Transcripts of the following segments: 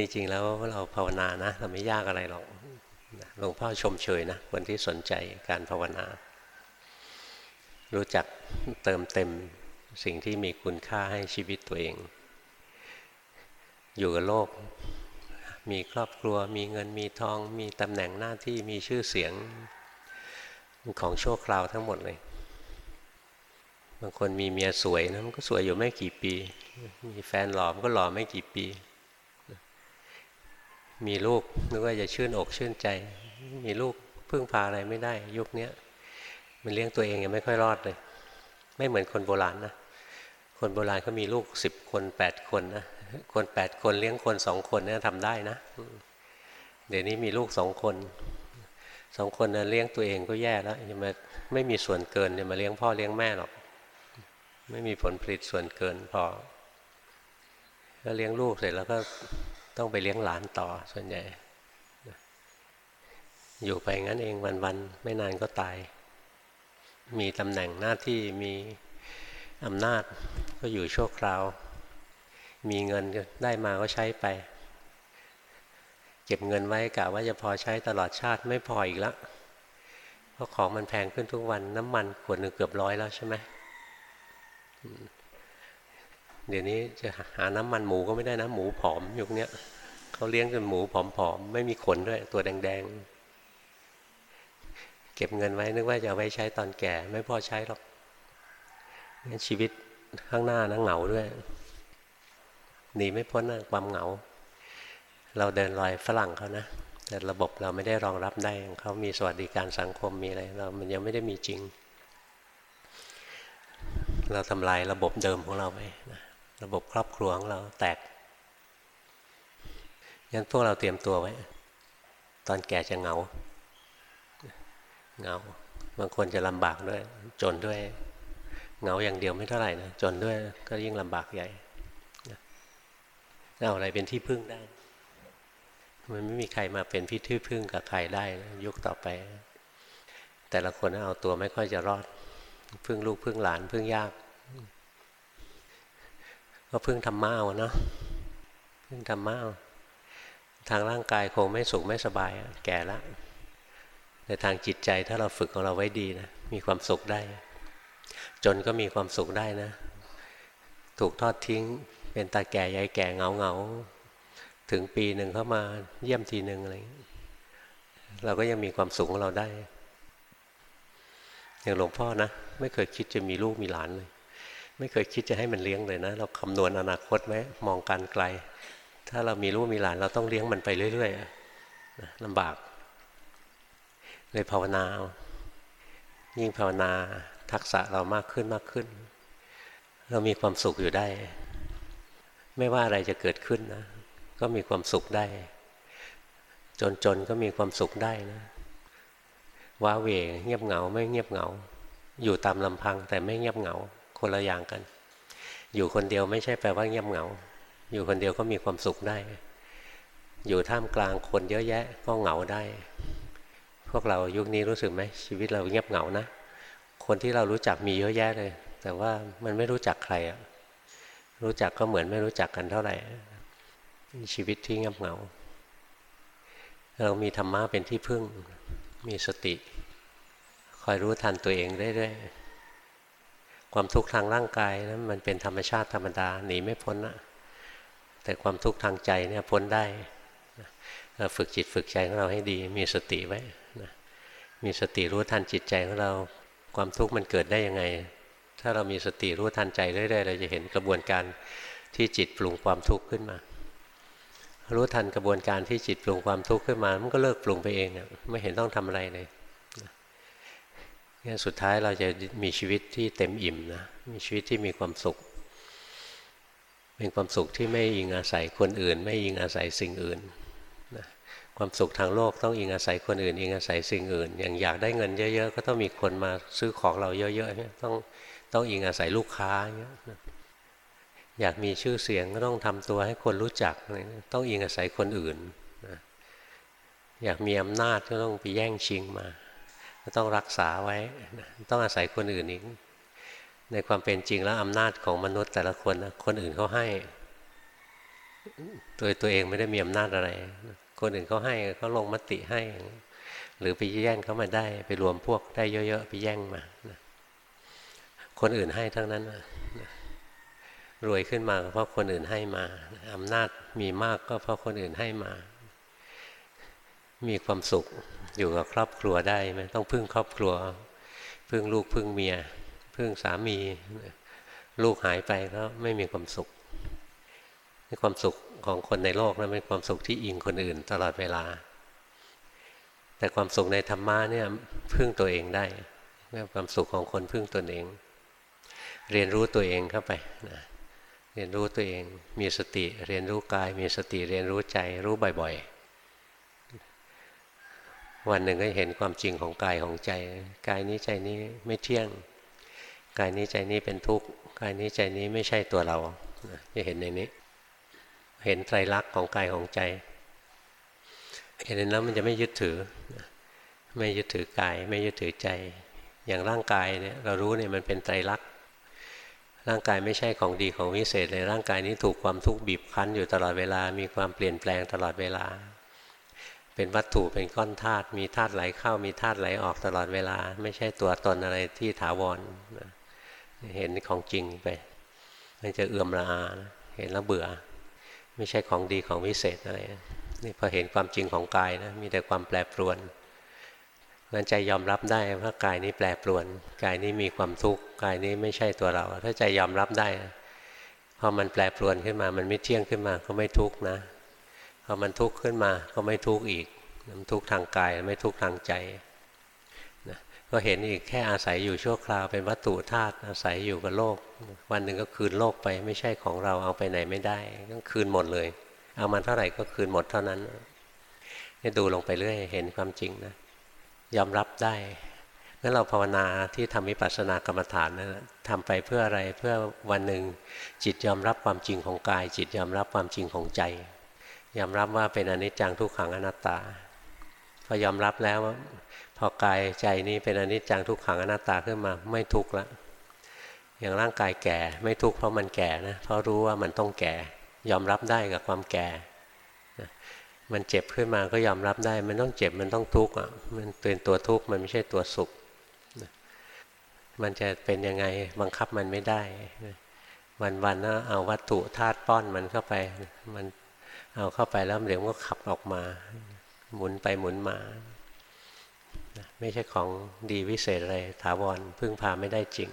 จริงๆแล้วเราภาวนานะ เราไม่ยากอะไรหรอกหลวงพ่อชมเชยนะคนที่สนใจการภาวนา รู้จักเติมเต็มสิ่งที่มีคุณค่าให้ชีวิตตัวเอง อยู่กับโลก มีครอบครัว มีเงินมีทอง มีตำแหน่งหน้าที่มีชื่อเสียงของโชคราวทั้งหมดเลย บางคนมีเมียสวยนะมันก็สวยอยู่ไม่กี่ปี มีแฟนหล่อมันก็หล่อไม่กี่ปี มีลูกนึกว่าจะชื่นอกชื่นใจ มีลูกพึ่งพาอะไรไม่ได้ ยุคนี้มันเลี้ยงตัวเองยังไม่ค่อยรอดเลย ไม่เหมือนคนโบราณนะคนโบราณเขามีลูกสิบคนแปดคนนะคนแปดคนเลี้ยงคนสองคนเนี่ยทำได้นะ เดี๋ยวนี้มีลูกสองคนสองคนนะเลี้ยงตัวเองก็แย่แล้วยังมาไม่มีส่วนเกินจะมาเลี้ยงพ่อเลี้ยงแม่หรอก ไม่มีผลผลิตส่วนเกินพอก็เลี้ยงลูกเสร็จแล้วก็ ต้องไปเลี้ยงหลานต่อส่วนใหญ่ อยู่ไปงั้นเองวันๆไม่นานก็ตาย มีตำแหน่งหน้าที่มีอำนาจก็อยู่ชั่วคราว มีเงินได้มาก็ใช้ไป เก็บเงินไว้กะว่าจะพอใช้ตลอดชาติไม่พออีกแล้วเพราะของมันแพงขึ้นทุกวันน้ำมันขวดหนึ่งเกือบร้อยแล้วใช่ไหมเดี๋ยวนี้จะหาน้ำมันหมูก็ไม่ได้นะ หมูผอมยุคนี้ เขาเลี้ยงจนหมูผอมๆ ไม่มีขนด้วย ตัวแดงๆ เก็บเงินไว้นึกว่าจะเอาไว้ใช้ตอนแก่ ไม่พอใช้หรอกชีวิตข้างหน้านะเหงาด้วยหนีไม่พ้นนะความเหงา เราเดินรอยฝรั่งเขานะแต่ระบบเราไม่ได้รองรับได้เขามีสวัสดิการสังคมมีอะไรเรามันยังไม่ได้มีจริง เราทำลายระบบเดิมของเราไปนะระบบครอบครัวของเราแตก งั้นพวกเราเตรียมตัวไว้ ตอนแก่จะเหงาเหงาบางคนจะลำบากด้วย จนด้วยเหงาอย่างเดียวไม่เท่าไหร่นะจนด้วยก็ยิ่งลำบากใหญ่เอาอะไรเป็นที่พึ่งได้ มันไม่มีใครมาเป็นพิธีพึ่งกับใครได้นะยุคต่อไป แต่ละคนเอาตัวไม่ค่อยจะรอด พึ่งลูกพึ่งหลานพึ่งยาก ก็พึ่งทำมาเอาเนาะพึ่งทำมาเอา ทางร่างกายคงไม่สุขไม่สบายแก่แล้วแต่ทางจิตใจถ้าเราฝึกของเราไว้ดีนะมีความสุขได้ จนก็มีความสุขได้นะ ถูกทอดทิ้ง เป็นตาแก่ยายแก่เงาเงาถึงปีหนึ่งเข้ามาเยี่ยมทีหนึ่งอะไรเราก็ยังมีความสุขของเราได้ อย่างหลวงพ่อนะ ไม่เคยคิดจะมีลูกมีหลานเลย ไม่เคยคิดจะให้มันเลี้ยงเลยนะ เราคำนวณอนาคตไว้มองการไกล ถ้าเรามีลูกมีหลานเราต้องเลี้ยงมันไปเรื่อยๆลำบาก เลยภาวนา ยิ่งภาวนาทักษะเรามากขึ้นมากขึ้น เรามีความสุขอยู่ได้ ไม่ว่าอะไรจะเกิดขึ้นนะ ก็มีความสุขได้ จนๆก็มีความสุขได้นะว้าเวเงียบเหงาไม่เงียบเหงา อยู่ตามลำพังแต่ไม่เงียบเหงาคนละอย่างกัน อยู่คนเดียวไม่ใช่แปลว่าเงียบเหงา อยู่คนเดียวก็มีความสุขได้ อยู่ท่ามกลางคนเยอะแยะก็เหงาได้ พวกเรายุคนี้รู้สึกไหมชีวิตเราเงียบเหงานะ คนที่เรารู้จักมีเยอะแยะเลย แต่ว่ามันไม่รู้จักใครอะรู้จักก็เหมือนไม่รู้จักกันเท่าไหร่ ชีวิตที่เงียบเหงา เรามีธรรมะเป็นที่พึ่ง มีสติ คอยรู้ทันตัวเองเรื่อยๆความทุกข์ทางร่างกายนะมันเป็นธรรมชาติธรรมดาหนีไม่พ้นนะ แต่ความทุกข์ทางใจเนี่ยพ้นได้เราฝึกจิตฝึกใจของเราให้ดี มีสติไว้นะมีสติรู้ทันจิตใจของเราความทุกข์มันเกิดได้ยังไง ถ้าเรามีสติรู้ทันใจเรื่อยๆเราจะเห็นกระบวนการที่จิตปรุงความทุกข์ขึ้นมา รู้ทันกระบวนการที่จิตปรุงความทุกข์ขึ้นมา มันก็เลิกปรุงไปเองไม่เห็นต้องทำอะไรเลยนี่สุดท้ายเราจะมีชีวิตที่เต็มอิ่มนะมีชีวิตที่มีความสุข เป็นความสุขที่ไม่อิงอาศัยคนอื่น ไม่อิงอาศัยสิ่งอื่นนะความสุขทางโลกต้องอิงอาศัยคนอื่น อิงอาศัยสิ่งอื่น อย่างอยากได้เงินเยอะๆ ก็ต้องมีคนมาซื้อของเราเยอะๆต้องต้องอิงอาศัยลูกค้าเงี้ยอยากมีชื่อเสียงก็ต้องทำตัวให้คนรู้จัก ต้องอิงอาศัยคนอื่นนะอยากมีอำนาจก็ต้องไปแย่งชิงมา ก็ต้องรักษาไว้ ต้องอาศัยคนอื่นอีก ในความเป็นจริงแล้วอำนาจของมนุษย์แต่ละคนนะคนอื่นเขาให้ ตัวตัวเองไม่ได้มีอำนาจอะไร คนอื่นเขาให้เขาลงมติให้ หรือไปแย่งเขามาได้ ไปรวมพวกได้เยอะๆไปแย่งมาคนอื่นให้ทั้งนั้นรวยขึ้นมาเพราะคนอื่นให้มาอำนาจมีมากก็เพราะคนอื่นให้มา มีความสุขอยู่กับครอบครัวได้ไหมต้องพึ่งครอบครัว พึ่งลูกพึ่งเมีย พึ่งสามี ลูกหายไปก็ไม่มีความสุขความสุขของคนในโลกนะเป็นความสุขที่อิงคนอื่นตลอดเวลา แต่ความสุขในธรรมะเนี่ยพึ่งตัวเองได้ความสุขของคนพึ่งตนเอง เรียนรู้ตัวเองเข้าไปนะเรียนรู้ตัวเองมีสติ เรียนรู้กาย มีสติเรียนรู้ใจรู้บ่อยๆ วันหนึ่งก็เห็นความจริงของกายของใจ กายนี้ใจนี้ไม่เที่ยง กายนี้ใจนี้เป็นทุกข์กายนี้ใจนี้ไม่ใช่ตัวเราจะเห็นในนี้ เห็นไตรลักษณ์ของกายของใจ เห็นแล้วมันจะไม่ยึดถือ ไม่ยึดถือกาย ไม่ยึดถือใจ อย่างร่างกายเนี่ยเรารู้เนี่ยมันเป็นไตรลักษณ์ร่างกายไม่ใช่ของดีของวิเศษเลยร่างกายนี้ถูกความทุกข์บีบคั้นอยู่ตลอดเวลา มีความเปลี่ยนแปลงตลอดเวลา เป็นวัตถุเป็นก้อนธาตุมีธาตุไหลเข้ามีธาตุไหลออกตลอดเวลา ไม่ใช่ตัวตนอะไรที่ถาวร เห็นของจริงไปมันจะเอื่อมระอาเห็นแล้วเบื่อ ไม่ใช่ของดีของวิเศษอะไรนี่พอเห็นความจริงของกายนะมีแต่ความแปรปรวนงั้นใจยอมรับได้ว่ากายนี้แปรปรวน กายนี้มีความทุกข์กายนี้ไม่ใช่ตัวเรา ถ้าใจยอมรับได้พอมันแปรปรวนขึ้นมามันไม่เที่ยงขึ้นมาก็ไม่ทุกข์นะพอมันทุกข์ขึ้นมาก็ไม่ทุกข์อีกมันทุกข์ทางกายไม่ทุกข์ทางใจ ก็เห็นอีกแค่อาศัยอยู่ชั่วคราวเป็นวัตถุธาตุอาศัยอยู่กับโลก วันหนึ่งก็คืนโลกไปไม่ใช่ของเราเอาไปไหนไม่ได้ต้องคืนหมดเลย เอามันเท่าไหร่ก็คืนหมดเท่านั้นนี่ดูลงไปเรื่อยเห็นความจริงนะยอมรับได้งั้นเราภาวนาที่ทำวิปัสสนากรรมฐานนะทำไปเพื่ออะไรเพื่อวันหนึ่งจิตยอมรับความจริงของกาย จิตยอมรับความจริงของใจยอมรับว่าเป็นอนิจจังทุกขังอนัตตาพอยอมรับแล้ว พอกายใจนี้เป็นอนิจจังทุกขังอนัตตาขึ้นมาไม่ทุกข์ละอย่างร่างกายแก่ไม่ทุกข์เพราะมันแก่นะเพราะรู้ว่ามันต้องแก่ ยอมรับได้กับความแก่มันเจ็บขึ้นมาก็ยอมรับได้ มันต้องเจ็บมันต้องทุกข์อะมันเป็นตัวทุกข์มันไม่ใช่ตัวสุข มันจะเป็นยังไงบังคับมันไม่ได้ วันๆนะเอาวัตถุธาตุป้อนมันเข้าไป มันเอาเข้าไปแล้วเดี๋ยวก็ขับออกมา หมุนไปหมุนมา ไม่ใช่ของดีวิเศษอะไรถาวรพึ่งพาไม่ได้จริง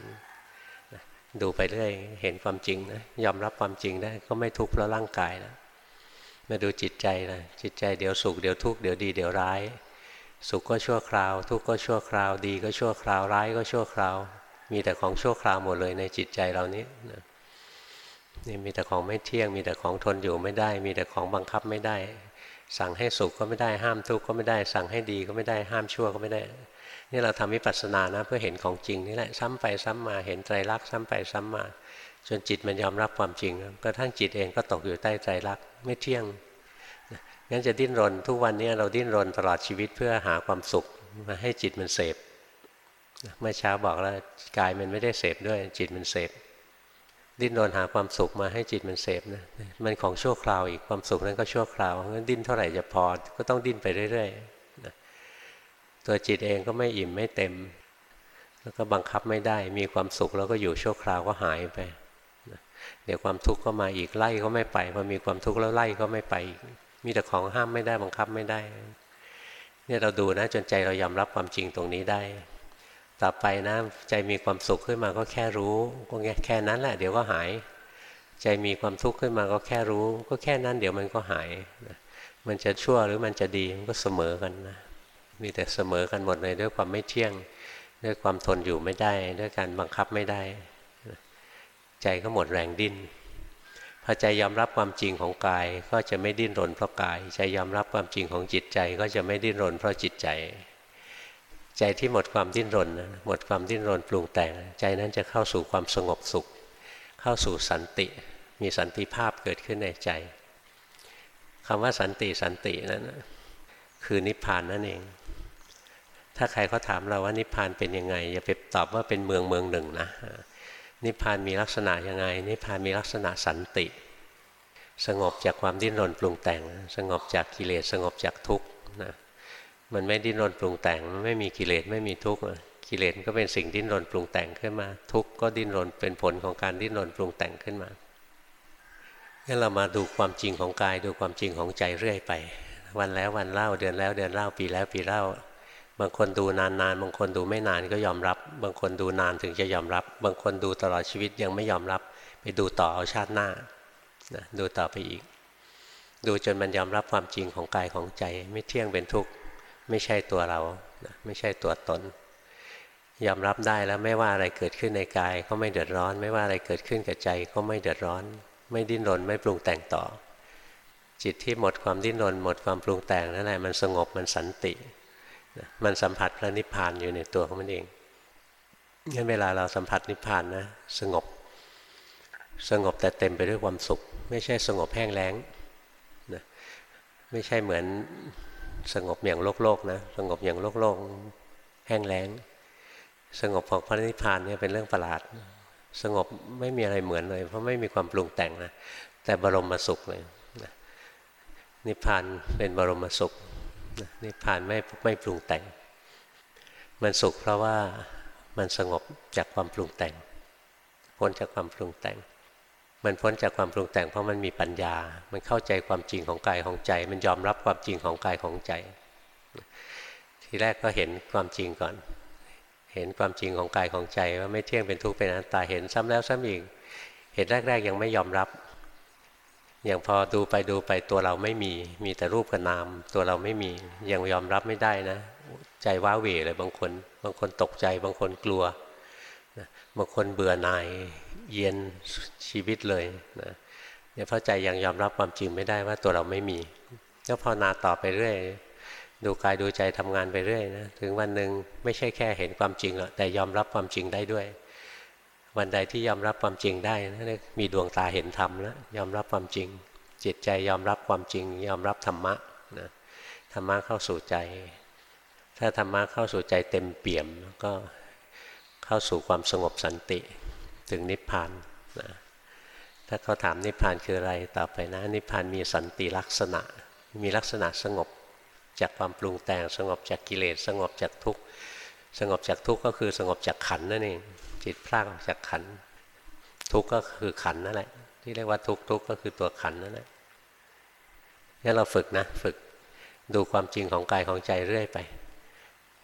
ดูไปเรื่อยเห็นความจริงนะยอมรับความจริงได้ก็ไม่ทุกข์เพราะร่างกายแล้วมาดูจิตใจนะจิตใจเดี๋ยวสุขเดี๋ยวทุกข์เดี๋ยวดีเดี๋ยวร้าย สุขก็ชั่วคราว ทุกข์ก็ชั่วคราว ดีก็ชั่วคราวร้ายก็ชั่วคราว มีแต่ของชั่วคราวหมดเลยในจิตใจเรานี้นะนี่มีแต่ของไม่เที่ยง มีแต่ของทนอยู่ไม่ได้ มีแต่ของบังคับไม่ได้ สั่งให้สุขก็ไม่ได้ห้ามทุกข์ก็ไม่ได้สั่งให้ดีก็ไม่ได้ห้ามชั่วก็ไม่ได้ นี่เราทำวิปัสสนานะเพื่อเห็นของจริงนี่แหละซ้ำไปซ้ำมาเห็นไตรลักษณ์ซ้ำไปซ้ำมา จนจิตมันยอมรับความจริงกระทั่งจิตเองก็ตกอยู่ใต้ใจรักไม่เที่ยงงั้นจะดิ้นรนทุกวันนี้เราดิ้นรนตลอดชีวิตเพื่อหาความสุขมาให้จิตมันเสพเมื่อเช้าบอกแล้วกายมันไม่ได้เสพด้วยจิตมันเสพ ดิ้นรนหาความสุขมาให้จิตมันเสพนะมันของชั่วคราวอีกความสุขนั้นก็ชั่วคราวงั้นดิ้นเท่าไหร่จะพอก็ต้องดิ้นไปเรื่อยๆตัวจิตเองก็ไม่อิ่มไม่เต็ม แล้วก็บังคับไม่ได้ มีความสุขแล้วก็อยู่ชั่วคราวก็หายไปเดี๋ยวความทุกข์ก็มาอีกไล่ก็ไม่ไปพอมีความทุกข์แล้วไล่ก็ไม่ไปมีแต่ของห้ามไม่ได้บังคับไม่ได้เนี่ยเราดูนะจนใจเรายอมรับความจริงตรงนี้ได้ ต่อไปนะใจมีความสุขขึ้นมาก็แค่รู้ก็แค่นั้นแหละเดี๋ยวก็หาย ใจมีความทุกข์ขึ้นมาก็แค่รู้ ก็แค่นั้นเดี๋ยวมันก็หายมันจะชั่วหรือมันจะดีมันก็เสมอกันนะมีแต่เสมอกันหมดเลยด้วยความไม่เที่ยง ด้วยความทนอยู่ไม่ได้ ด้วยการบังคับไม่ได้ ใจก็หมดแรงดิ้นพอใจยอมรับความจริงของกายก็จะไม่ดิ้นรนเพราะกาย ใจยอมรับความจริงของจิตใจก็จะไม่ดิ้นรนเพราะจิตใจ ใจที่หมดความดิ้นรนหมดความดิ้นรนปรุงแต่ง ใจนั้นจะเข้าสู่ความสงบสุข เข้าสู่สันติ มีสันติภาพเกิดขึ้นในใจคำว่าสันติสันตินั้นคือนิพพานนั่นเอง ถ้าใครเขาถามเราว่านิพพานเป็นยังไง อย่าไปตอบว่าเป็นเมืองเมืองหนึ่งนะนิพพานมีลักษณะยังไง นิพพานมีลักษณะสันติ สงบจากความดิ้นรนปรุงแต่ง สงบจากกิเลสสงบจากทุกข์นะ มันไม่ดิ้นรนปรุงแต่งมันไม่มีกิเลสไม่มีทุกข์กิเลสก็เป็นสิ่งดิ้นรนปรุงแต่งขึ้นมา ทุกข์ก็ดิ้นรนเป็นผลของการดิ้นรนปรุงแต่งขึ้นมางั้นเรามาดูความจริงของกายดูความจริงของใจเรื่อยไป วันแล้ววันเล่าเดือนแล้วเดือนเล่าปีแล้วปีเล่า บางคนดูนานๆบางคนดูไม่นานก็ยอมรับ บางคนดูนานถึงจะยอมรับ บางคนดูตลอดชีวิตยังไม่ยอมรับ ไปดูต่อเอาชาติหน้านะดูต่อไปอีก ดูจนมันยอมรับความจริงของกายของใจ ไม่เที่ยงเป็นทุกข์ ไม่ใช่ตัวเรา ไม่ใช่ตัวตน ยอมรับได้แล้วไม่ว่าอะไรเกิดขึ้นในกาย ก็ไม่เดือดร้อน ไม่ว่าอะไรเกิดขึ้นกับใจก็ไม่เดือดร้อน ไม่ดิ้นรนไม่ปรุงแต่งต่อ จิตที่หมดความดิ้นรนหมดความปรุงแต่งนั่นแหละมันสงบมันสันติ มันสัมผัสพระนิพพานอยู่ในตัวของมันเองงั้นเวลาเราสัมผัสนิพพานนะสงบ สงบแต่เต็มไปด้วยความสุข ไม่ใช่สงบแห้งแล้งนะไม่ใช่เหมือน สงบอย่างโลกโลกนะสงบอย่างโลกโลกแห้งแล้ง สงบของพระนิพพานเนี่ยเป็นเรื่องประหลาด สงบไม่มีอะไรเหมือนเลย เพราะไม่มีความปรุงแต่งนะแต่บรมสุขเลยนะนิพพานเป็นบรมสุขนิพพานไม่ไม่ปรุงแต่ง มันสุขเพราะว่ามันสงบจากความปรุงแต่งพ้นจากความปรุงแต่ง มันพ้นจากความปรุงแต่งเพราะมันมีปัญญา มันเข้าใจความจริงของกายของใจ มันยอมรับความจริงของกายของใจ ทีแรกก็เห็นความจริงก่อน เห็นความจริงของกายของใจว่าไม่เที่ยงเป็นทุกข์เป็นอนัตตาเห็นซ้ำแล้วซ้ำอีก เห็นแรก ๆ ยังไม่ยอมรับ อย่างพอดูไปดูไปตัวเราไม่มี มีแต่รูปกับนาม ตัวเราไม่มี ยังยอมรับไม่ได้นะ ใจว้าเหวเลยบางคน บางคนตกใจ บางคนกลัว บางคนเบื่อหน่าย เย็นชีวิตเลยนะเนี่ยเพราะใจยังยอมรับความจริงไม่ได้ว่าตัวเราไม่มีก็พอนาต่อไปเรื่อยดูกายดูใจทำงานไปเรื่อยนะถึงวันหนึ่งไม่ใช่แค่เห็นความจริงหรอกแต่ยอมรับความจริงได้ด้วย วันใดที่ยอมรับความจริงได้นั่นมีดวงตาเห็นธรรมแล้วยอมรับความจริง จิตใจยอมรับความจริง ยอมรับธรรมะนะธรรมะเข้าสู่ใจ ถ้าธรรมะเข้าสู่ใจเต็มเปี่ยมก็เข้าสู่ความสงบสันติ ถึงนิพพานนะถ้าเขาถามนิพพานคืออะไรต่อไปนะ นิพพานมีสันติลักษณะ มีลักษณะสงบจากความปรุงแต่งสงบจากกิเลส สงบจากทุกข์สงบจากทุกข์ก็คือสงบจากขันนั่นเองจิตพลากออกจากขันทุกข์ก็คือขันนั่นแหละ ที่เรียกว่าทุกข์ทุกข์ก็คือตัวขันนั่นแหละนี่เราฝึกนะฝึกดูความจริงของกายของใจเรื่อยไป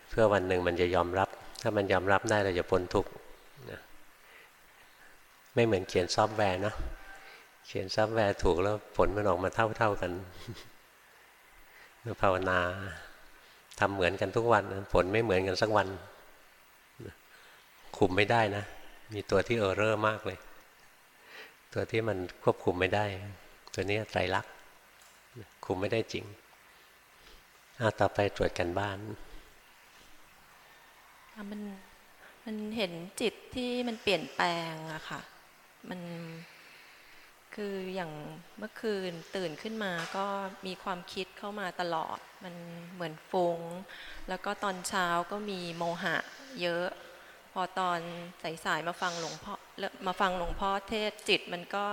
เพื่อวันหนึ่งมันจะยอมรับ ถ้ามันยอมรับได้เราจะพ้นทุกข์ ไม่เหมือนเขียนซอฟต์แวร์นะเขียนซอฟต์แวร์ถูกแล้วผลมันออกมาเท่าเท่ากันภาวนาทำเหมือนกันทุกวันผลไม่เหมือนกันสักวัน คุมไม่ได้นะ มีตัวที่เออเรอร์มากเลย ตัวที่มันควบคุมไม่ได้ ตัวนี้ไตรลักษณ์คุมไม่ได้จริงอาต่อไปตรวจกันบ้านมันมันเห็นจิตที่มันเปลี่ยนแปลงอะค่ะ มันคืออย่างเมื่อคืนตื่นขึ้นมาก็มีความคิดเข้ามาตลอด มันเหมือนฟงแล้วก็ตอนเช้าก็มีโมหะเยอะ พอตอนสายๆมาฟังหลวงพ่อมาฟังหลวงพ่อเทศจิตมันก็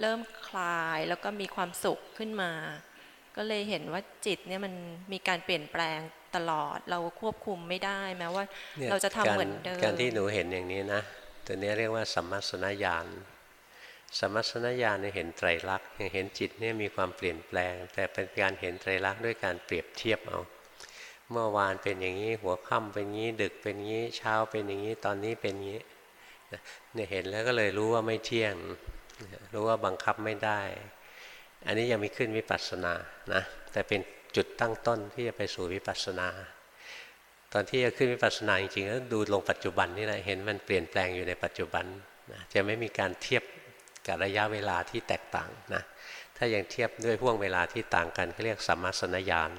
เริ่มคลายแล้วก็มีความสุขขึ้นมา ก็เลยเห็นว่าจิตเนี่ยมันมีการเปลี่ยนแปลงตลอดเราควบคุมไม่ได้แม้ว่า เราจะทำเหมือนเดิมการที่หนูเห็นอย่างนี้นะ ตัวนี้เรียกว่าสัมมาสนญาณสัมมาสนญาณเนี่ยเห็นไตรลักษณ์เห็นจิตเนี่ยมีความเปลี่ยนแปลง แต่เป็นการเห็นไตรลักษณ์ด้วยการเปรียบเทียบเอา เมื่อวานเป็นอย่างนี้หัวค่ำเป็นงี้ ดึกเป็นงี้เช้าเป็นอย่างนี้ตอนนี้เป็นงี้เนี่ยเห็นแล้วก็เลยรู้ว่าไม่เที่ยง รู้ว่าบังคับไม่ได้ อันนี้ยังมีขึ้นวิปัสสนานะแต่เป็นจุดตั้งต้นที่จะไปสู่วิปัสสนา ตอนที่จะขึ้นวิปัสสนาจริงๆก็ดูลงปัจจุบันนี่แหละเห็นมันเปลี่ยนแปลงอยู่ในปัจจุบันนะจะไม่มีการเทียบกับระยะเวลาที่แตกต่างนะถ้ายังเทียบด้วยห่วงเวลาที่ต่างกันเขาเรียกสัมมาสนญาณ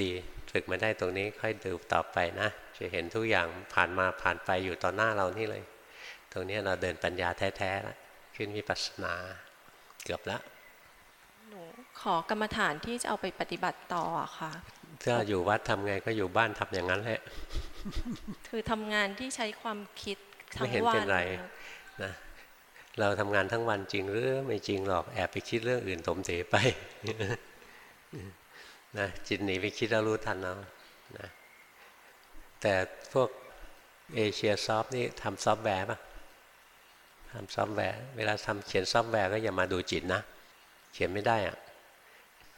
ดีฝึกมาได้ตรงนี้ค่อยดูต่อไปนะ จะเห็นทุกอย่างผ่านมาผ่านไปอยู่ต่อหน้าเรานี่เลย ตรงนี้เราเดินปัญญาแท้ๆแล้วขึ้นวิปัสสนาเกือบล้วหนูขอกรรมฐานที่จะเอาไปปฏิบัติต่อค่ะ ถ้าอยู่วัดทำไงก็อยู่บ้านทำอย่างนั้นแหละ คือทำงานที่ใช้ความคิดทั้งวันไม่เห็นเป็นไรนะเราทำงานทั้งวันจริงหรือไม่จริงหรอกแอบไปคิดเรื่องอื่นถมเถไปนะจิตหนีไปคิดแล้วรู้ทันเอานะแต่พวก Asiasoft นี่ทำซอฟต์แวร์ป่ะทำซอฟต์แวร์เวลาทำเขียนซอฟต์แวร์ก็อย่ามาดูจิตนะ เขียนไม่ได้อะ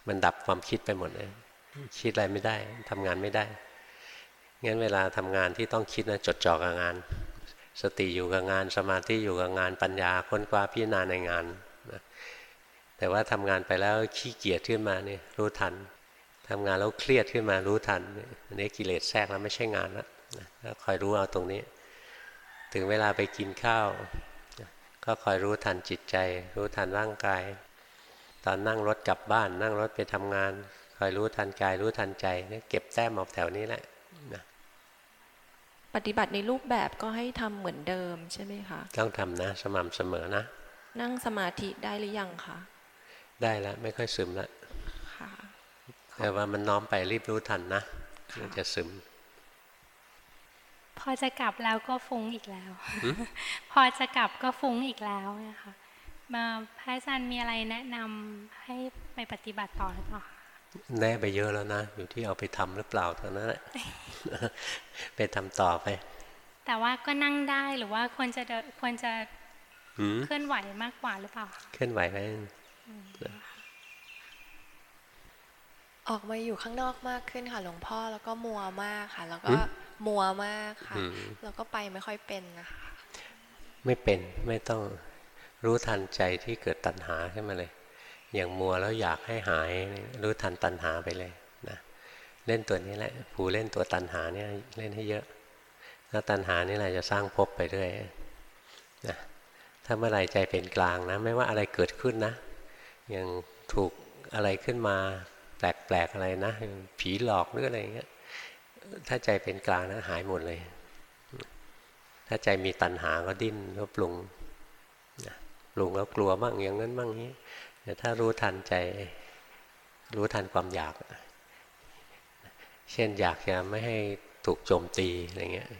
มันดับความคิดไปหมดเลย คิดอะไรไม่ได้ทำงานไม่ได้ งั้นเวลาทำงานที่ต้องคิดนะจดจ่อกับงาน สติอยู่กับงาน สมาธิอยู่กับงานปัญญาค้นคว้าพิจารณาในงานนะแต่ว่าทำงานไปแล้วขี้เกียจขึ้นมาเนี่ยรู้ทันทำงานแล้วเครียดขึ้นมารู้ทันอันนี้กิเลสแทรกแล้วไม่ใช่งานแล้วนะคอยรู้เอาตรงนี้ ถึงเวลาไปกินข้าว ก็คอยรู้ทันจิตใจ รู้ทันร่างกาย ตอนนั่งรถกลับบ้าน นั่งรถไปทำงาน คอยรู้ทันกายรู้ทันใจเนี่ยเก็บแต้มเอาแถวนี้แหละนะปฏิบัติในรูปแบบก็ให้ทำเหมือนเดิมใช่ไหมคะต้องทำนะ สม่ำเสมอนะ นั่งสมาธิได้หรือยังคะได้แล้วไม่ค่อยซึมแล้วค่ะแต่ว่ามันน้อมไปรีบรู้ทันนะค่ะมันจะซึม พอจะกลับแล้วก็ฟุ้งอีกแล้ว พอจะกลับก็ฟุ้งอีกแล้วนะคะมาพระอาจารย์มีอะไรแนะนำให้ไปปฏิบัติต่อหรือเปล่าคะ แน่ไปเยอะแล้วนะ อยู่ที่เอาไปทำหรือเปล่าเท่านั้นแหละไปทำต่อไป แต่ว่าก็นั่งได้หรือว่าควรจะเดินควรจะหืมเคลื่อนไหวมากกว่าหรือเปล่าคะเคลื่อนไหวไหมออกมาอยู่ข้างนอกมากขึ้นค่ะหลวงพ่อแล้วก็มัวมากค่ะ แล้วก็อืมมัวมากค่ะอืมแล้วก็ไปไม่ค่อยเป็นนะคะไม่เป็นไม่ต้องรู้ทันใจที่เกิดตัณหาขึ้นมาเลย อย่างมัวแล้วอยากให้หายรู้ทันตัณหาไปเลยนะเล่นตัวนี้แหละผูเล่นตัวตัณหาเนี่ยเล่นให้เยอะแล้วตัณหานี่แหละจะสร้างภพไปเรื่อยนะถ้าเมื่อไรใจเป็นกลางนะ ไม่ว่าอะไรเกิดขึ้นนะ อย่างถูกอะไรขึ้นมาแปลกๆอะไรนะ ผีหลอกหรืออะไรอย่างเงี้ยถ้าใจเป็นกลางนะหายหมดเลย ถ้าใจมีตัณหาก็ดิ้นก็ปรุงนะปรุงแล้วกลัวบ้างอย่างนั้นบ้างนี้ แต่ถ้ารู้ทันใจ รู้ทันความอยาก เช่นอยากจะไม่ให้ถูกโจมตีอะไรเงี้ย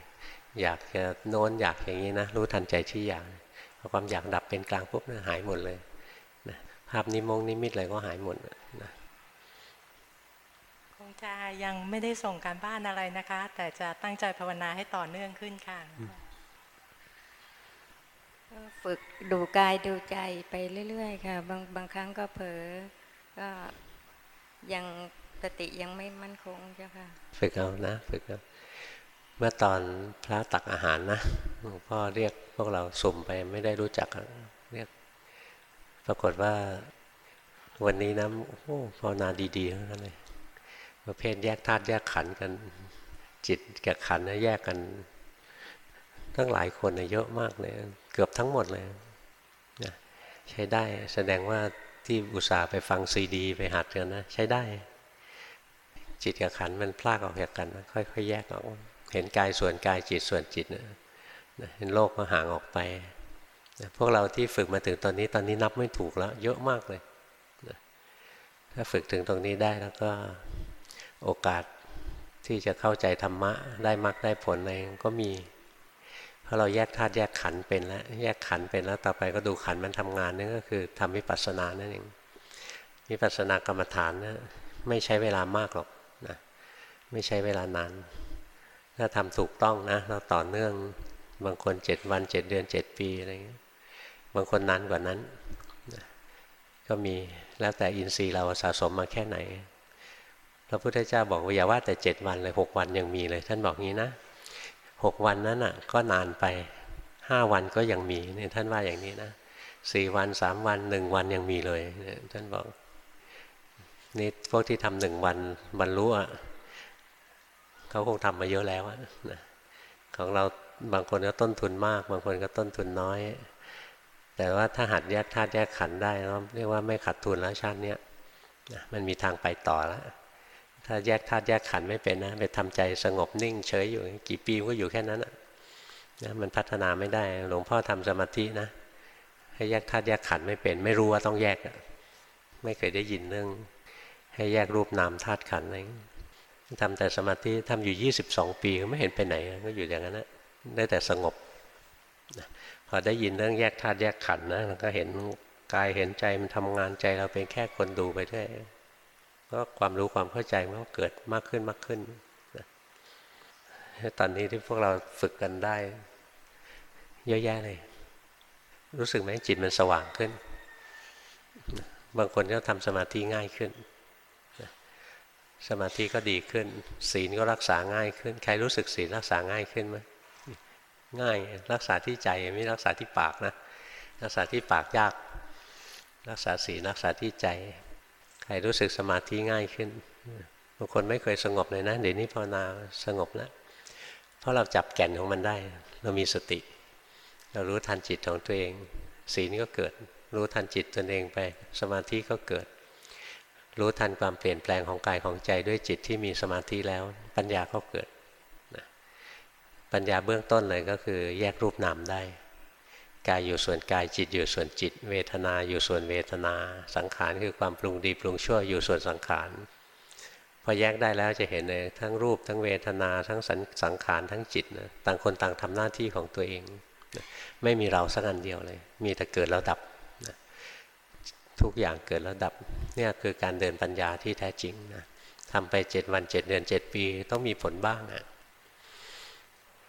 อยากจะโน้นอยากอย่างนี้นะ รู้ทันใจที่อยากพอความอยากดับเป็นกลางปุ๊บนะหายหมดเลยนะภาพนิมงนิมิตอะไรก็หายหมดนะคงจะยังไม่ได้ส่งการบ้านอะไรนะคะ แต่จะตั้งใจภาวนาให้ต่อเนื่องขึ้นค่ะ ก็ฝึกดูกายดูใจไปเรื่อยๆค่ะ บางบางครั้งก็เผลอก็ยังสติยังไม่มั่นคงเจ้าค่ะ ฝึกเอานะ ฝึกเอาเมื่อตอนพระตักอาหารนะหลวงพ่อเรียกพวกเราสุ่มไปไม่ได้รู้จักเรียก ปรากฏว่าวันนี้นะโอ้ภาวนาดีๆทั้งนั้นเลยประเภทแยกธาตุแยกขันธ์กัน จิตกับขันธ์นะแยกกัน ตั้งหลายคนนะเยอะมากเลย กือบทั้งหมดเลยนะใช้ได้แสดงว่าที่อุตส่าห์ไปฟังซีดี ไปหัดกันนะใช้ได้ จิตกับขันมันพลากออกจากกัน ค่อยๆแยกออกเห็นกายส่วนกายจิตส่วนจิตนะนะเห็นโลกก็ห่างออกไปนะพวกเราที่ฝึกมาถึงตอนนี้ตอนนี้นับไม่ถูกแล้ว เยอะมากเลยนะถ้าฝึกถึงตรงนี้ได้แล้วก็โอกาสที่จะเข้าใจธรรมะได้มรรคได้ผลอะไรก็มี พราะเราแยกธาตุแยกขันเป็นแล้วแยกขันเป็นแล้วต่อไปก็ดูขันมันทำงานนั่นก็คือทำวิปัสสนานั่นเองวิปัสสนากรรมฐานนะไม่ใช้เวลามากหรอกนะไม่ใช้เวลานานถ้าทำถูกต้องนะเราต่อเนื่องบางคนเจ็ดวันเจ็ดเดือนเจ็ดปีอะไรเงี้ยบางคนนานกว่านั้นนะก็มีแล้วแต่อินทรีย์เราสะสมมาแค่ไหนพระพุทธเจ้าบอกว่าอย่าว่าแต่เจ็ดวันเลยหกวันยังมีเลย ท่านบอกงี้นะ หกวันนั้นอะ ก็นานไปห้าวันก็ยังมีเนี่ยท่านว่าอย่างนี้นะสี่วันสามวันหนึ่งวันยังมีเลยเนี่ยท่านบอกนี่พวกที่ทำหนึ่งวันบรรลุอะเขาคงทำมาเยอะแล้วอะนะของเราบางคนก็ต้นทุนมาก บางคนก็ต้นทุนน้อย แต่ว่าถ้าหัดแยกธาตุแยกขันได้เราเรียกว่าไม่ขาดทุนแล้วชาติเนี้ยมันมีทางไปต่อแล้ว ถ้าแยกธาตุแยกขันไม่เป็นนะไปทำใจสงบนิ่งเฉยอยู่กี่ปีก็อยู่แค่นั้นนะมันพัฒนาไม่ได้ หลวงพ่อทำสมาธินะให้แยกธาตุแยกขันไม่เป็น ไม่รู้ว่าต้องแยกไม่เคยได้ยินเรื่อง ให้แยกรูปนามธาตุขันอะไรทำแต่สมาธิทำอยู่ 22 ปีก็ไม่เห็นไปไหนก็อยู่อย่างนั้นนะได้แต่สงบพอได้ยินเรื่องแยกธาตุแยกขันนะมันก็เห็นกายเห็นใจมันทำงานใจเราเป็นแค่คนดูไปด้วย ก็ความรู้ความเข้าใจมันก็เกิดมากขึ้นมากขึ้นนะตอนนี้ที่พวกเราฝึกกันได้ เยอะแยะเลย รู้สึกไหมจิตมันสว่างขึ้น บางคนก็ทำสมาธิง่ายขึ้น สมาธิก็ดีขึ้น ศีลก็รักษาง่ายขึ้น ใครรู้สึกศีลรักษาง่ายขึ้นไหมง่ายรักษาที่ใจไม่รักษาที่ปากนะ รักษาที่ปากยาก รักษาศีลรักษาที่ใจ ครรู้สึกสมาธิง่ายขึ้นบางคนไม่เคยสงบเลยนะเดี๋ยวนี้ภาวนาสงบแล้วเพราะเราจับแก่นของมันได้ เรามีสติ เรารู้ทันจิตของตัวเอง ศีลก็เกิด รู้ทันจิตตนเองไป สมาธิก็เกิด รู้ทันความเปลี่ยนแปลงของกายของใจด้วยจิตที่มีสมาธิแล้ว ปัญญาก็เกิดนะปัญญาเบื้องต้นเลยก็คือแยกรูปนามได้ กายอยู่ส่วนกายจิตอยู่ส่วนจิต เวทนาอยู่ส่วนเวทนา สังขารคือความปรุงดีปรุงชั่วอยู่ส่วนสังขารพอแยกได้แล้วจะเห็นเลยทั้งรูปทั้งเวทนาทั้งสังขารทั้งจิตนะต่างคนต่างทำหน้าที่ของตัวเอง ไม่มีเราสักอันเดียวเลย มีแต่เกิดแล้วดับนะทุกอย่างเกิดแล้วดับเนี่ยคือการเดินปัญญาที่แท้จริงนะทำไปเจ็ดวันเจ็ดเดือนเจ็ดปี ต้องมีผลบ้างอะ่ะ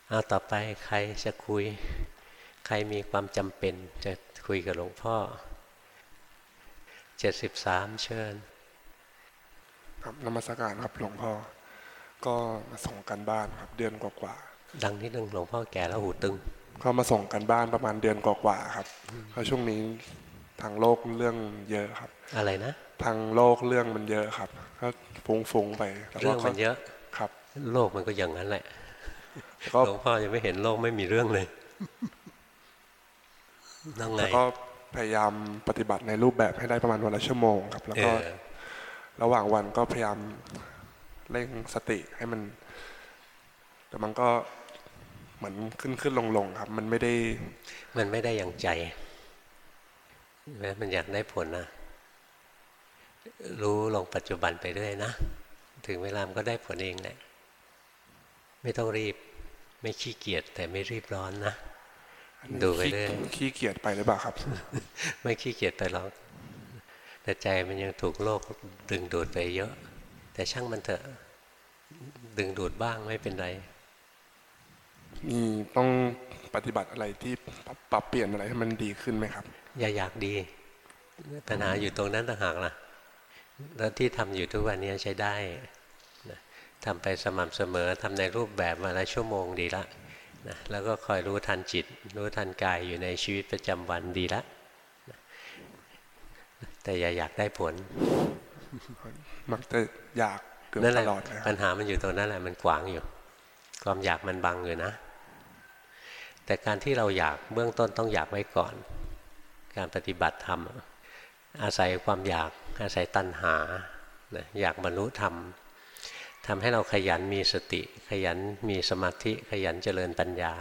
เอาต่อไปใครจะคุย ใครมีความจำเป็นจะคุยกับหลวงพ่อเจ็ดสิบสามเชิญครับนมัสการครับหลวงพ่อ ก็มาส่งกันบ้านครับเดือนกว่าดังนิดนึงหลวงพ่อแก่แล้วหูตึงๆก็มาส่งกันบ้านประมาณเดือนกว่าๆครับเพราะช่วงนี้ทางโลกเรื่องเยอะครับ อะไรนะ ทางโลกเรื่องมันเยอะครับก็ฟุ้งๆไปแล้วเรื่องก็มันเยอะครับ โลกมันก็อย่างนั้นแหละก็หลวงพ่อยังไม่เห็นโลกไม่มีเรื่องเลยนั่งไง แล้วก็พยายามปฏิบัติในรูปแบบให้ได้ประมาณวันละชั่วโมงครับ แล้วเอก็อระหว่างวันก็พยายามเร่งสติให้มัน แต่มันก็เหมือนขึ้นขึ้นลงลงๆครับ มันไม่ได้ มันไม่ได้อย่างใจแม้มันอยากได้ผลนะรู้ลงปัจจุบันไปเรื่อยนะ ถึงเวลามันก็ได้ผลเองแหละไม่ต้องรีบ ไม่ขี้เกียจแต่ไม่รีบร้อนนะ ดูไปขี้เรื่อยขี้เกียจไปหรือเปล่าครับ ไม่ขี้เกียจไปหรอกแต่ใจมันยังถูกโลกดึงดูดไปเยอะ แต่ช่างมันเถอะ ดึงดูดบ้างไม่เป็นไรมีต้องปฏิบัติอะไรที่ปรับปรับเปลี่ยนอะไรให้มันดีขึ้นไหมครับ อย่าอยากดีปัญหาอยู่ตรงนั้นต่างหากล่ะแล้วที่ทำอยู่ทุกวันนี้ใช้ได้นะทำไปสม่ำเสมอทำในรูปแบบมาละชั่วโมงดีละ นะแล้วก็คอยรู้ทันจิต รู้ทันกายอยู่ในชีวิตประจำวันดีละนะแต่อย่าอยากได้ผล มักจะอยากเกือบนั่นแหตละลอดเลยคปัรับญหามันอยู่ตรงนั้นแหละมันขวางอยู่ ความอยากมันบังอยู่นะ แต่การที่เราอยากเบื้องต้นต้องอยากไว้ก่อน การปฏิบัติธรรมอาศัยความอยากอาศัยตัณหานะอยากบรรลุธรรม ทำให้เราขยันมีสติ ขยันมีสมาธิ ขยันเจริญปัญญา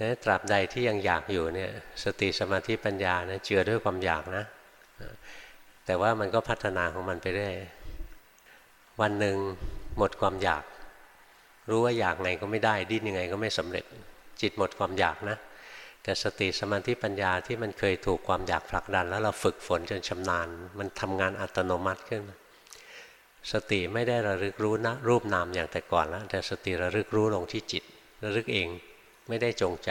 นะตราบใดที่ยังอยากอยู่เนี่ยสติสมาธิปัญญานะเจือด้วยความอยากนะ แต่ว่ามันก็พัฒนาของมันไปเรื่อยวันหนึ่งหมดความอยาก รู้ว่าอยากไงก็ไม่ได้ดิ้นยังไงก็ไม่สำเร็จจิตหมดความอยากนะ แต่สติสมาธิปัญญาที่มันเคยถูกความอยากผลักดัน แล้วเราฝึกฝนจนชำนาญ มันทำงานอัตโนมัติขึ้นมา สติไม่ได้ระลึกรู้นะรูปนามอย่างแต่ก่อนแล้ว แต่สติระลึกรู้ลงที่จิต ระลึกเองไม่ได้จงใจ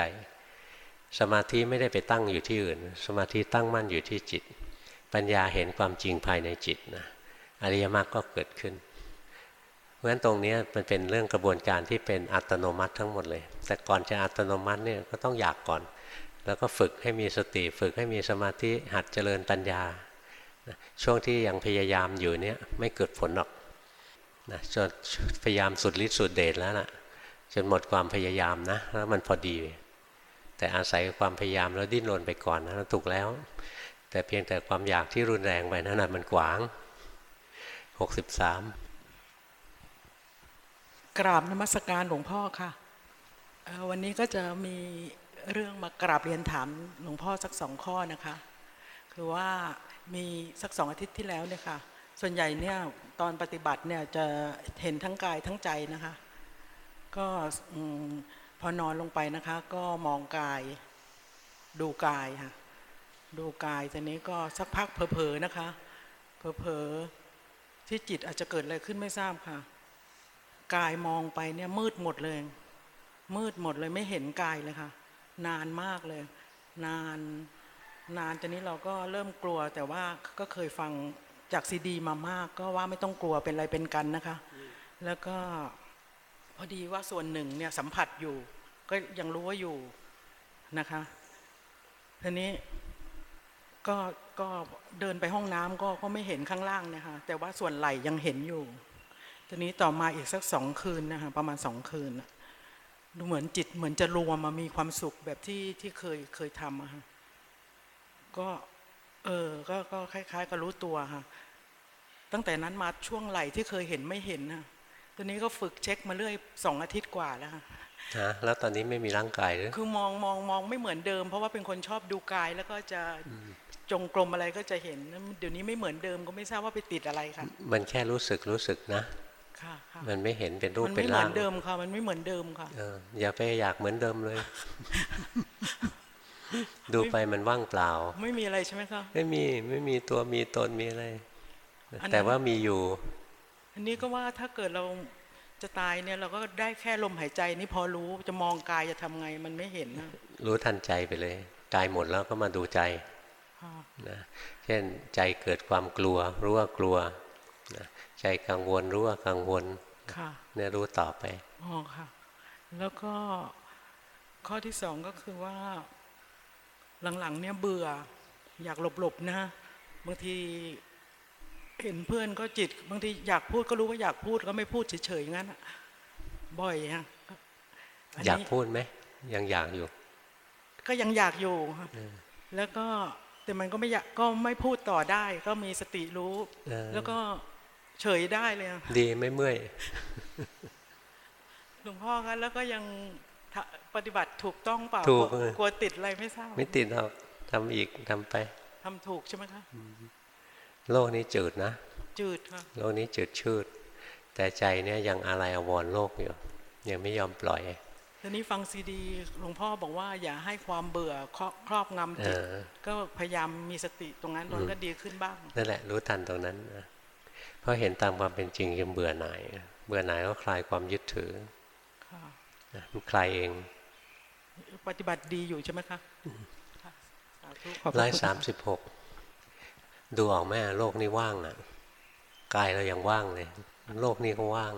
สมาธิไม่ได้ไปตั้งอยู่ที่อื่น สมาธิตั้งมั่นอยู่ที่จิต ปัญญาเห็นความจริงภายในจิตนะอริยมรรคก็เกิดขึ้นเพราะฉะนั้นตรงนี้มันเป็นเรื่องกระบวนการที่เป็นอัตโนมัติทั้งหมดเลย แต่ก่อนจะอัตโนมัติเนี่ยก็ต้องอยากก่อน แล้วก็ฝึกให้มีสติ ฝึกให้มีสมาธิหัดเจริญปัญญา ช่วงที่ยังพยายามอยู่เนี่ยไม่เกิดผลหรอกนะจนพยายามสุดฤทธิ์สุดเดชแล้วนะ่ะจนหมดความพยายามนะแล้วมันพอดี แต่อาศัยความพยายามแล้วดิ้นรนไปก่อนนะถูกแล้ว แต่เพียงแต่ความอยากที่รุนแรงไปนั่นนะมันกวางหกสิบสามกราบนมัสการหลวงพ่อค่ะเอ่อวันนี้ก็จะมีเรื่องมากราบเรียนถามหลวงพ่อสักสองข้อนะคะ คือว่า มีสักสองอาทิตย์ที่แล้วเนี่ยค่ะ ส่วนใหญ่เนี่ยตอนปฏิบัติเนี่ยจะเห็นทั้งกายทั้งใจนะคะ ก็อพอนอนลงไปนะคะ ก็มองกายดูกายค่ะ ดูกายทีนี้ก็สักพักเผลอๆนะคะ เผลอๆที่จิตอาจจะเกิดอะไรขึ้นไม่ทราบค่ะ กายมองไปเนี่ยมืดหมดเลย มืดหมดเลยไม่เห็นกายเลยค่ะ นานมากเลย นาน นานตอนนี้เราก็เริ่มกลัวแต่ว่าก็เคยฟังจากซีดี มามากก็ว่าไม่ต้องกลัวเป็นอะไรเป็นกันนะคะ แล้วก็พอดีว่าส่วนหนึ่งเนี่ยสัมผัสอยู่ ก็ยังรู้ว่าอยู่นะคะทีนี้ก็ก็เดินไปห้องน้ำก็ก็ไม่เห็นข้างล่างนะคะแต่ว่าส่วนไหลยังเห็นอยู่ทีนี้ต่อมาอีกสักสองคืนนะคะประมาณสองคืนน่ะดูเหมือนจิตเหมือนจะรวมมามีความสุขแบบที่ที่เคยเคยทำอะค่ะ ก็เออก็ก็คล้าย ๆ ก็รู้ตัวค่ะ ตั้งแต่นั้นมาช่วงไหลที่เคยเห็นไม่เห็นนะตอนนี้ก็ฝึกเช็คมาเรื่อยสองอาทิตย์กว่าแล้วค่ะฮะแล้วตอนนี้ไม่มีร่างกายหรือคือมองมองมองไม่เหมือนเดิม เพราะว่าเป็นคนชอบดูกายแล้วก็จะจงกรมอะไรก็จะเห็น เดี๋ยวนี้ไม่เหมือนเดิมก็ไม่ทราบว่าไปติดอะไรค่ะ มันแค่รู้สึกรู้สึกนะค่ะค่ะมันไม่เห็นเป็นรูปมันเป็ไม่นเหมืร่าองนเดิมค่ะ มันไม่เหมือนเดิมค่ะเอออย่าไปอยากเหมือนเดิมเลย ดูไปมันว่างเปล่า ไม่มีอะไรใช่ไหมคะไม่มีไม่มีตัวมีตนมีอะไรอันนั้นแต่ว่ามีอยู่ อันนี้ก็ว่าถ้าเกิดเราจะตายเนี่ยเราก็ได้แค่ลมหายใจนี่พอรู้จะมองกายจะทำไงมันไม่เห็นนะรู้ทันใจไปเลยกายหมดแล้วก็มาดูใจค่ะนะเช่นใจเกิดความกลัว รู้ว่ากลัวนะใจกังวลรู้ว่ากังวลค่ะเนี่ยรู้ต่อไปอ๋อค่ะ แล้วก็ข้อที่สองก็คือว่า หลังๆ เนี่ยเบื่ออยากหลบๆนะบางทีเห็นเพื่อนก็จิต บางทีอยากพูดก็รู้ว่าอยากพูดก็ไม่พูดเฉยๆงั้นอะบ่อยฮะนอยากนี้พูดไหมยังอยากอยู่ ก็ยังอยากอยู่ค่ะแล้วก็แต่มันก็ไม่อยากก็ไม่พูดต่อได้ ก็มีสติรู้เออแล้วก็เฉยได้เลยอะดีไม่เมื่อยหลวงพ่อคะแล้วก็ยังทะ ปฏิบัติถูกต้องเปล่า ถูกลัวเลยกลัวติดอะไรไม่ทราบ ไม่ติดหรอกทำอีกทำไปทำถูกใช่ไหมคะโลกนี้จืดนะ จืดค่ะโลกนี้จืดชืด แต่ใจเนี่ยยังอะไรอาวรณ์โลกอยู่ ยังไม่ยอมปล่อยทีนี้ฟังซีดีหลวงพ่อบอกว่าอย่าให้ความเบื่อครอบครอบงำจิตเออก็พยายามมีสติตรงนั้นมันก็ดีขึ้นบ้างนั่นแหละรู้ทันตรงนั้นนะเพราะเห็นตามความเป็นจริงยังเบื่อหน่าย เบื่อหน่ายก็คลายความยึดถือค่ะนะ มันคลายเอง ปฏิบัติดีอยู่ใช่ไหมคะค่ะสาธุขอบพะร้อยคุณสามสิบหกดูออกไหมโลกนี้ว่างอะกายเรายังว่างเลย โลกนี้ก็ว่าง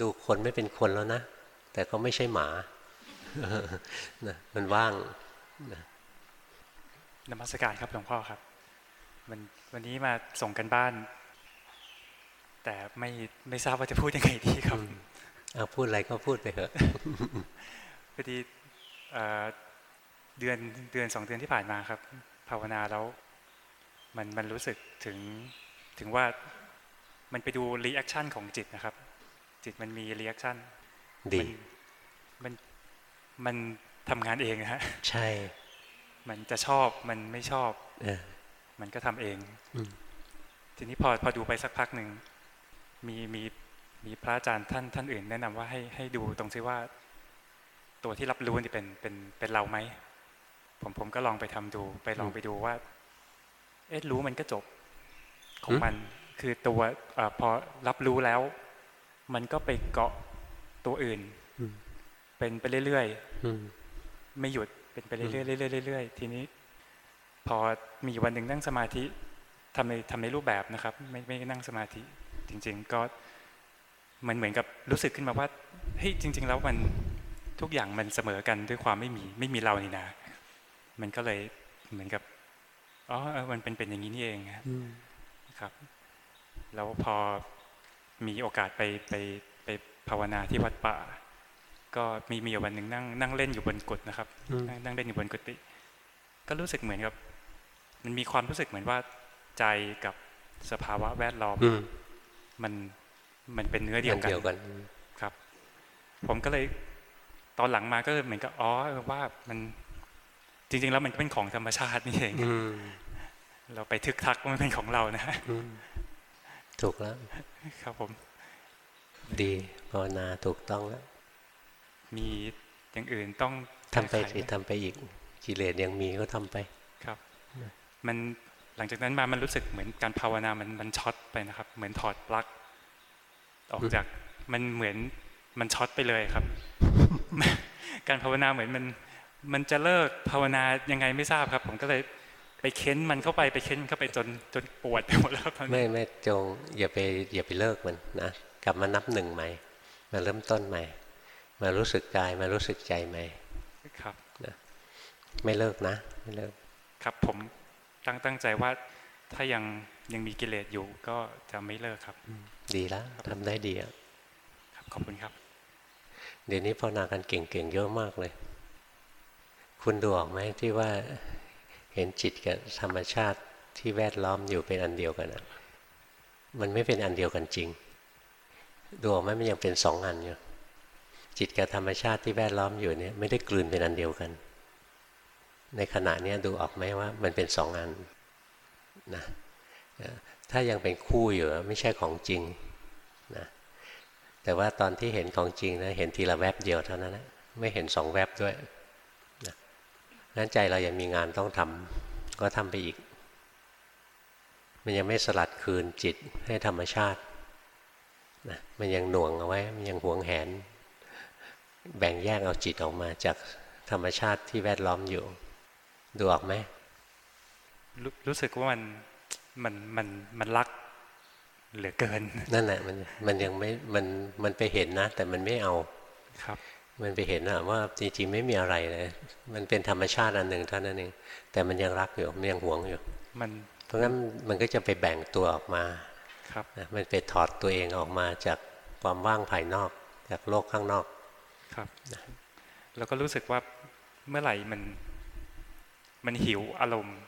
ดูคนไม่เป็นคนแล้วนะ แต่ก็ไม่ใช่หมานะมันว่างนมัสการครับหลวงพ่อครับ วันวันนี้มาส่งการบ้าน แต่ไม่ไม่ทราบว่าจะพูดยังไงดีครับ เอาพูดอะไรก็พูดไปเถอะพอดีเอ่อเดือนเดือนสองเดือนที่ผ่านมาครับ ภาวนาแล้ว มันมันรู้สึกถึงถึงว่ามันไปดู reaction ของจิตนะครับ จิตมันมี reaction ดีมันมันทำงานเองนะฮะใช่ มันจะชอบมันไม่ชอบเออมันก็ทำเองอืมทีนี้พอพอดูไปสักพักหนึ่งมีมี มีพระอาจารย์ท่านท่านอื่น แนะนำว่าให้ให้ดูตรงที่ว่า ตัวที่รับรู้นี่เป็นเป็นเป็นเราไหมผมผมก็ลองไปทำดู ไปลองไปดูว่า เอ๊ะรู้มันก็จบของมัน คือตัวเออพอรับรู้แล้ว มันก็ไปเกาะตัวอื่นอืมเป็นไปเรื่อยอืมๆไม่หยุดเป็นไปเรื่อยๆเรื่อยๆเรื่อยๆทีนี้ พอมีวันหนึ่งนั่งสมาธิทำในทำในรูปแบบนะครับ ไม่ไม่นั่งสมาธิ จริง ๆ ก็ มันเหมือนกับรู้สึกขึ้นมาว่าเฮ้ยจริง ๆ แล้วมันทุกอย่างมันเสมอกันด้วยความไม่มีไม่มีเรานี่นะ มันก็เลยเหมือนกับอ๋อเออมันเป็นเป็นอย่างนี้นี่เองครับอืมครับ แล้วพอมีโอกาสไปไปไปภาวนาที่วัดป่า ก็มีมีอยู่วันหนึ่งนั่งนั่งเล่นอยู่บนกุฏนะครับอืมนั่งนั่งเล่นอยู่บนกุฏิก็รู้สึกเหมือนกับ มันมีความรู้สึกเหมือนว่าใจกับสภาวะแวดล้อมอืมมัน มันเป็นเนื้อเดียวอันกันเดียวกันครับ ผมก็เลยตอนหลังมาก็เหมือนกับอ๋อเออว่ามันจริง ๆ แล้วมันก็เป็นของธรรมชาตินี่เองอืมเราไปทึกทักว่ามันเป็นของเรานะอืมถูกแล้ว ครับผม ดีภาวนาถูกต้องแล้วมีอย่างอื่นต้องทำไปแก้สิขหมทำไปอีกกิเลสยังมีก็ทำไปครับ มันหลังจากนั้นมามันรู้สึกเหมือนการภาวนามันมันช็อตไปนะครับ เหมือนถอดปลั๊ก ออกจากมันเหมือนมันช็อตไปเลยครับ การภาวนาเหมือนมันมันจะเลิกภาวนายังไงไม่ทราบครับ ผมก็เลยไปเค้นมันเข้าไปไปเค้นมันเข้าไปจนจนปวดไปหมดแล้วตอนนี้ไม่ไม่จงอย่าไปอย่าไปเลิกมันนะกลับมานับหนึ่งใหม่มาเริ่มต้นใหม่ มารู้สึกกายมารู้สึกใจใหม่ครับไม่เลิกนะ ไม่เลิก ครับผมตั้งตั้งใจว่าถ้ายัง ยังมีกิเลสอยู่ก็จะไม่เลิกครับ ดีแล้วทำได้ดีอะครับขอบคุณครับ เดี๋ยวนี้ภาวนากันเก่งๆเยอะมากเลย คุณดูออกไหมที่ว่าเห็นจิตกับธรรมชาติที่แวดล้อมอยู่เป็นอันเดียวกันอะมันไม่เป็นอันเดียวกันจริง ดูออกไหมมันยังเป็นสองอันอยู่จิตกับธรรมชาติที่แวดล้อมอยู่เนี่ยไม่ได้กลืนเป็นอันเดียวกัน ในขณะเนี้ยดูออกไหมว่ามันเป็นสองอันนะ ถ้ายังเป็นคู่อยู่ไม่ใช่ของจริงนะแต่ว่าตอนที่เห็นของจริงนะเห็นทีละแวบเดียวเท่านั้นนะไม่เห็นสองแวบด้วยนะนั้นใจเรายังมีงานต้องทำก็ทำไปอีก มันยังไม่สลัดคืนจิตให้ธรรมชาตินะมันยังหน่วงเอาไว้ มันยังหวงแหน แบ่งแยกเอาจิตออกมาจากธรรมชาติที่แวดล้อมอยู่ ดูออกไหมรรู้สึกว่ามัน มันมันมันรักเหลือเกิน นั่นแหละมันมันยังไม่มันมันไปเห็นนะ แต่มันไม่เอาครับ มันไปเห็นอะว่าจริงๆไม่มีอะไรเลย มันเป็นธรรมชาติอันหนึ่งเท่านั้นเองแต่มันยังรักอยู่มันยังหวงอยู่ มันเพราะงั้นมันก็จะไปแบ่งตัวออกมาครับนะมันไปถอดตัวเองออกมาจากความว่างภายนอก จากโลกข้างนอกครับแล้วก็รู้สึกว่าเมื่อไหร่มัน มันหิวอารมณ์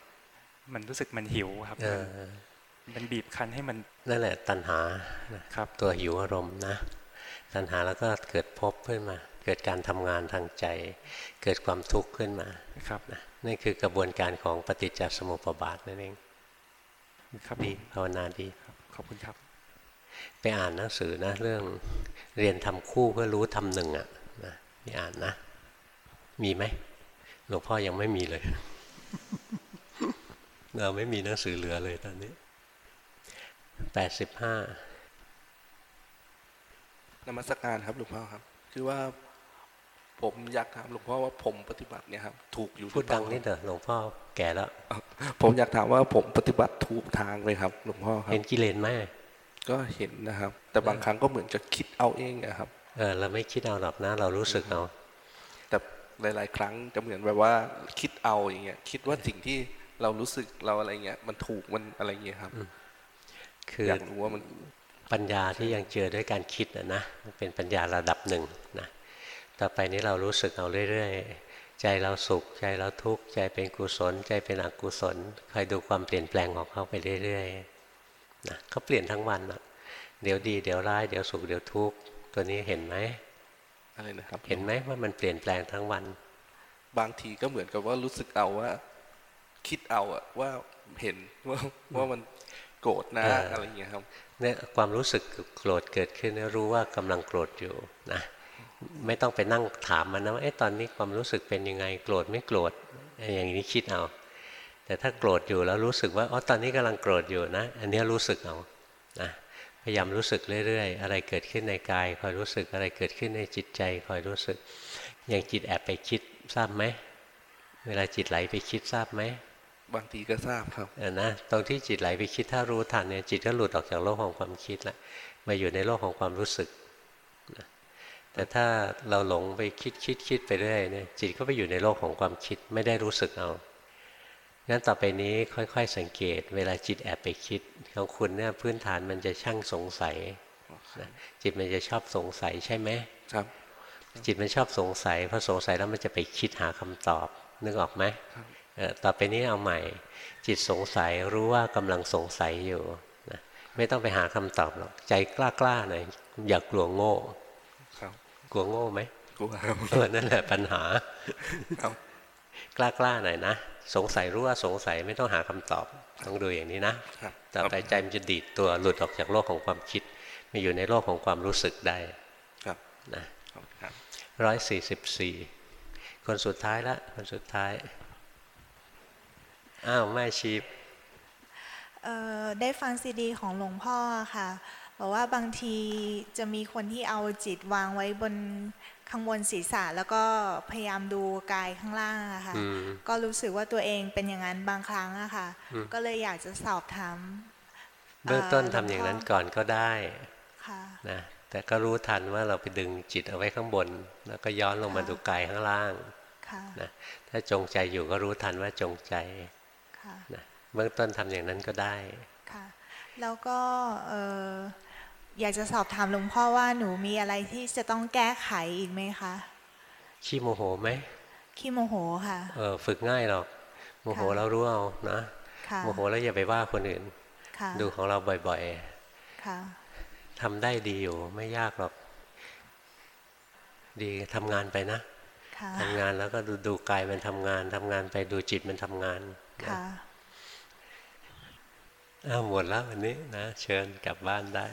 มันรู้สึกมันหิวครับเอมันอมันบีบคั้นให้มันนั่นแหละตัณหานะครับตัวหิวอารมณ์นะตัณหาแล้วก็เกิดภพขึ้นมา เกิดการทำงานทางใจ เกิดความทุกข์ขึ้นมาครับนะนี่คือกระบวนการของปฏิจจสมุปบาทนั่นเองครับดีภาวนาดีขอบคุณครับ ไปอ่านหนังสือนะ เรื่องเรียนทำคู่เพื่อรู้ทำหนึ่งอะนะมีอ่านนะ มีไหมหลวงพ่อยังไม่มีเลย เราไม่มีหนังสือเหลือเลยตอนนี้แปดสิบห้านมัสการครับหลวงพ่อครับ คือว่าผมอยากถามหลวงพ่อว่าผมปฏิบัติเนี่ยครับถูกอยู่หพูรืดอเปดัล่างนิดเถอะหลวงพ่อแก่แล้วผมอยากถามว่าผมปฏิบัติถูกทางเลยครับ หลวงพ่อครับเห็นกิเลสไหมก็เห็นนะครับ แต่บางครั้งก็เหมือนจะคิดเอาเองอะครับเออเราไม่คิดเอาหรอกนะ เรารู้สึกเอาแต่หลาย ๆ ครั้งจะเหมือนแบบว่าคิดเอาอย่างเงี้ยคิดว่าสิ่งที่ เรารู้สึกเราอะไรเงี้ย มันถูกมันอะไรเงี้ยครับ คืออยากรู้ว่ามันปัญญาที่ยังเจอด้วยการคิดนะนะมันเป็นปัญญาระดับหนึ่งนะต่อไปนี้เรารู้สึกเอาเรื่อยๆ ใจเราสุข ใจเราทุกข์ ใจเป็นกุศล ใจเป็นอกุศลคอยดูความเปลี่ยนแปลงของเขาไปเรื่อยๆนะเขาเปลี่ยนทั้งวันนะเดี๋ยวดี เดี๋ยวร้าย เดี๋ยวสุข เดี๋ยวทุกข์ ตัวนี้เห็นไหมอะไรนะครับ เห็นไหมว่ามันเปลี่ยนแปลงทั้งวัน บางทีก็เหมือนกับว่ารู้สึกเอาว่า คิดเอาอะว่าเห็นว่าว่ามันโกรธนะเออออะไรเงี้ยครับเนี่ยความรู้สึกโกรธเกิดขึ้นเนี่ยรู้ว่ากำลังโกรธอยู่นะไม่ต้องไปนั่งถามมันนะว่าเอ๊ะตอนนี้ความรู้สึกเป็นยังไงโกรธไม่โกรธอย่างนี้คิดเอา แต่ถ้าโกรธอยู่แล้วรู้สึกว่าอ๋อตอนนี้กำลังโกรธอยู่นะ อันเนี้ยรู้สึกเอานะพยายามรู้สึกเรื่อยๆ อะไรเกิดขึ้นในกาย คอยรู้สึกอะไรเกิดขึ้นในจิตใจ คอยรู้สึก อย่างจิตแอบไปคิดทราบไหมเวลาจิตไหลไปคิดทราบไหม บางทีก็ทราบครับเออนะตรงที่จิตไหลไปคิดถ้ารู้ทันเนี่ยจิตก็หลุดออกจากโลกของความคิดแล้วมาอยู่ในโลกของความรู้สึกนะแต่ถ้าเราหลงไปคิดคิดคิดไปเรื่อยเนี่ยจิตก็ไปอยู่ในโลกของความคิดไม่ได้รู้สึกเอางั้นต่อไปนี้ค่อยๆสังเกต เวลาจิตแอบไปคิดของคุณเนี่ยพื้นฐานมันจะช่างสงสัยนะจิตมันจะชอบสงสัยใช่ไหมครับ จิตมันชอบสงสัยพอสงสัยแล้วมันจะไปคิดหาคำตอบนึกออกไหมเออ ต่อไปนี้เอาใหม่ จิตสงสัยรู้ว่ากำลังสงสัยอยู่นะไม่ต้องไปหาคำตอบหรอกใจกล้าๆหน่อยอย่ากกลัวโง่ครับกลัวโง่ไหมกลัวครับเออนั่นแหละปัญหาครับกล้าๆหน่อยนะสงสัยรู้ว่าสงสัยไม่ต้องหาคำตอบต้องดูอย่างนี้นะครับต่อไปใจมันจะดีดตัวหลุดออกจากโลกของความคิดมาอยู่ในโลกของความรู้สึกได้ครับนะครับร้อยสี่สิบสี่คนสุดท้ายละคนสุดท้าย อ้าวแม่ชีเอ่อได้ฟังซีดี ของหลวงพ่อค่ะบอกว่าบางทีจะมีคนที่เอาจิตวางไว้บนข้างบนศีรษะแล้วก็พยายามดูกายข้างล่างอะค่ะอืมก็รู้สึกว่าตัวเองเป็นอย่างนั้นบางครั้งอะค่ะอืมก็เลยอยากจะสอบถามเบื้องต้นเอ่อทำอย่างนั้นหลวงพ่อก่อนก็ได้ค่ะนะแต่ก็รู้ทันว่าเราไปดึงจิตเอาไว้ข้างบน แล้วก็ย้อนลงมาค่ะดูกายข้างล่างค่ะนะถ้าจงใจอยู่ก็รู้ทันว่าจงใจ ค่ะนะเบื้องต้นทำอย่างนั้นก็ได้ค่ะแล้วก็เอ่ออยากจะสอบถามหลวงพ่อว่าหนูมีอะไรที่จะต้องแก้ไขอีกไหมคะขี้โมโหไหมขี้โมโหค่ะเออฝึกง่ายหรอกโมโหค่ะแล้วรู้เอานะค่ะโมโหแล้วอย่าไปว่าคนอื่นค่ะดูของเราบ่อยค่ะๆทำได้ดีอยู่ไม่ยากหรอก ดีทำงานไปนะค่ะทำงานแล้วก็ดูดูกายมันทำงานทำงานไปดูจิตมันทำงานนะ ค่ะอ้าวหมดแล้ววันนี้นะ เชิญกลับบ้านได้